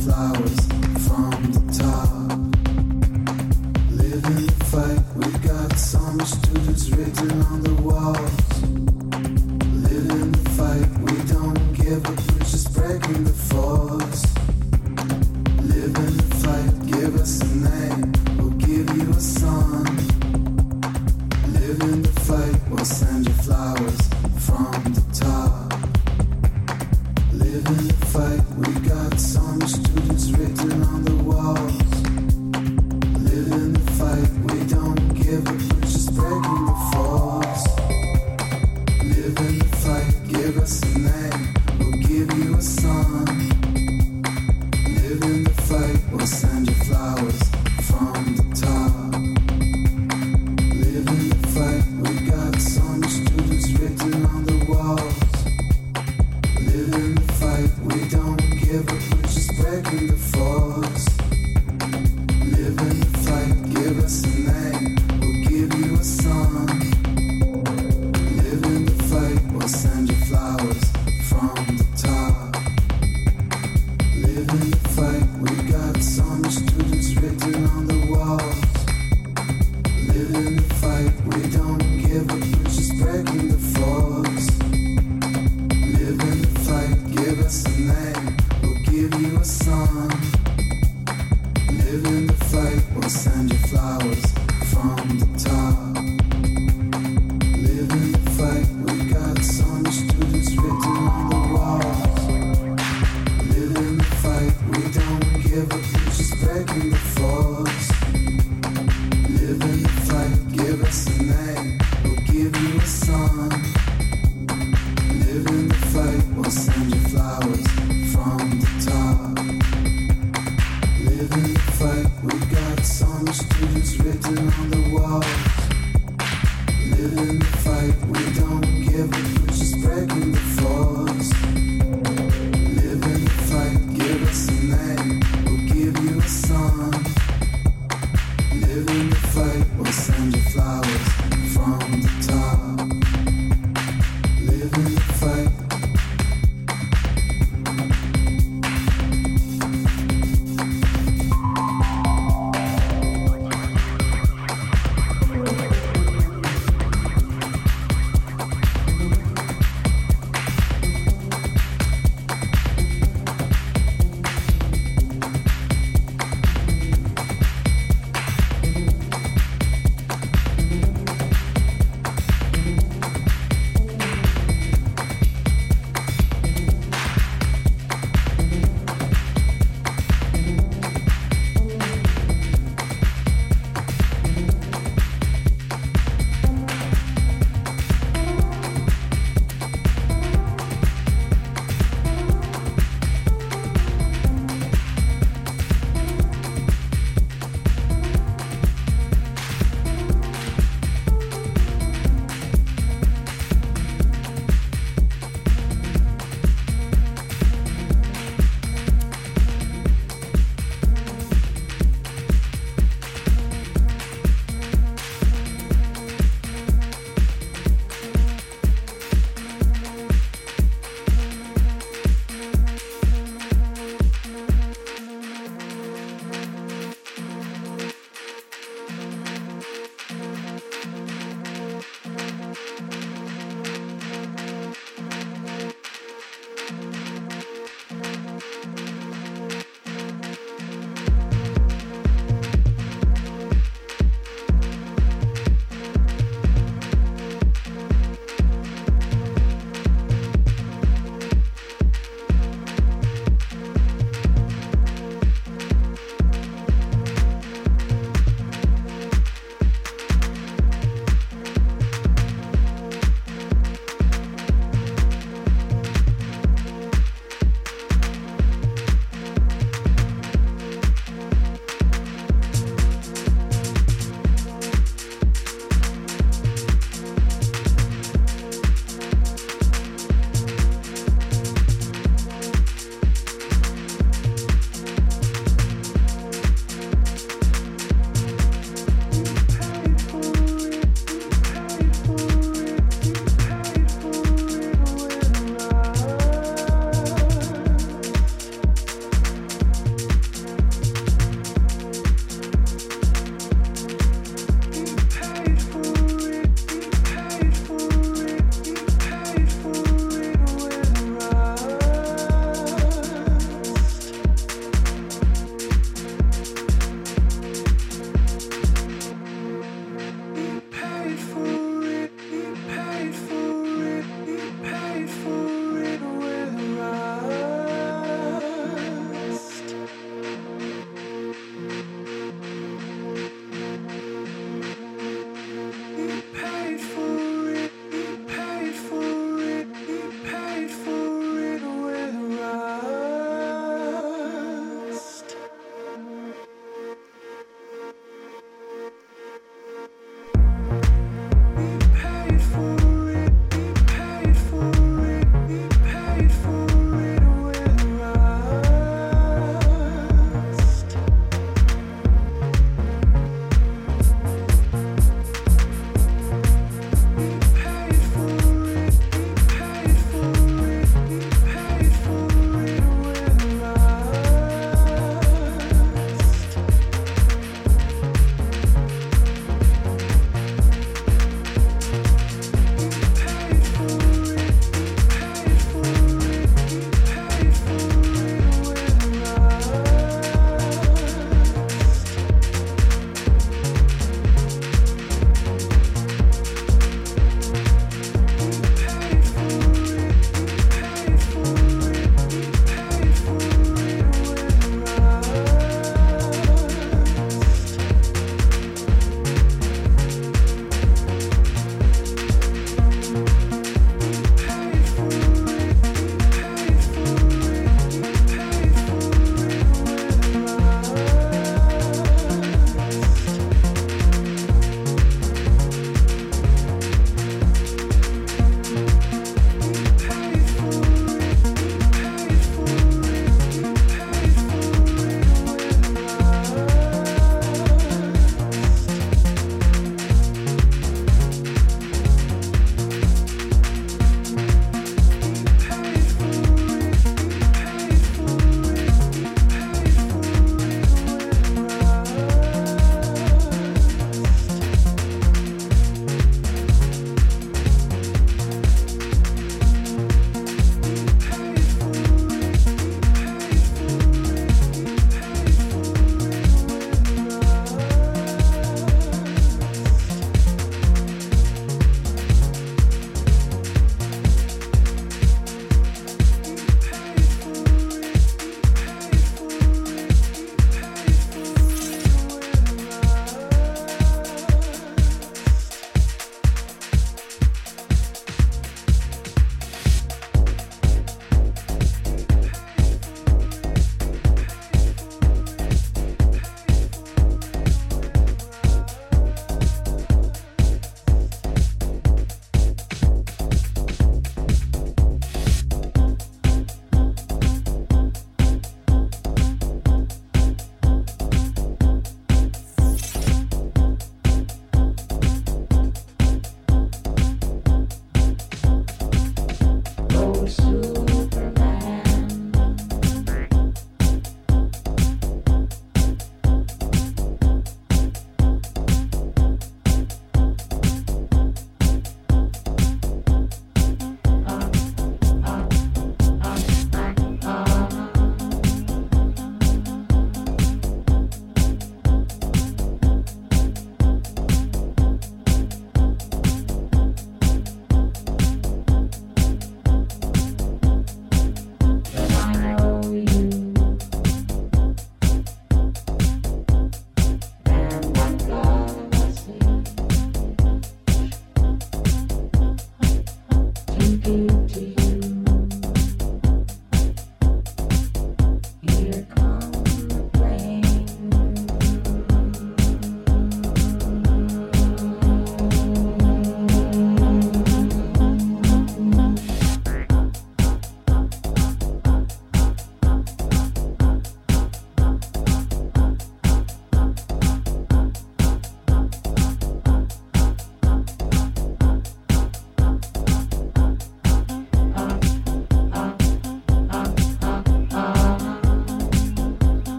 flowers.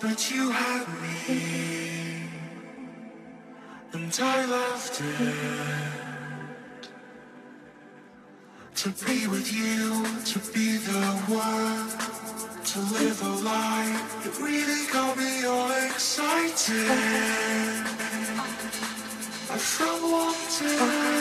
but you had me, and I left it to be with you, to be the one, to live a life. It really got me all excited. I felt wanted.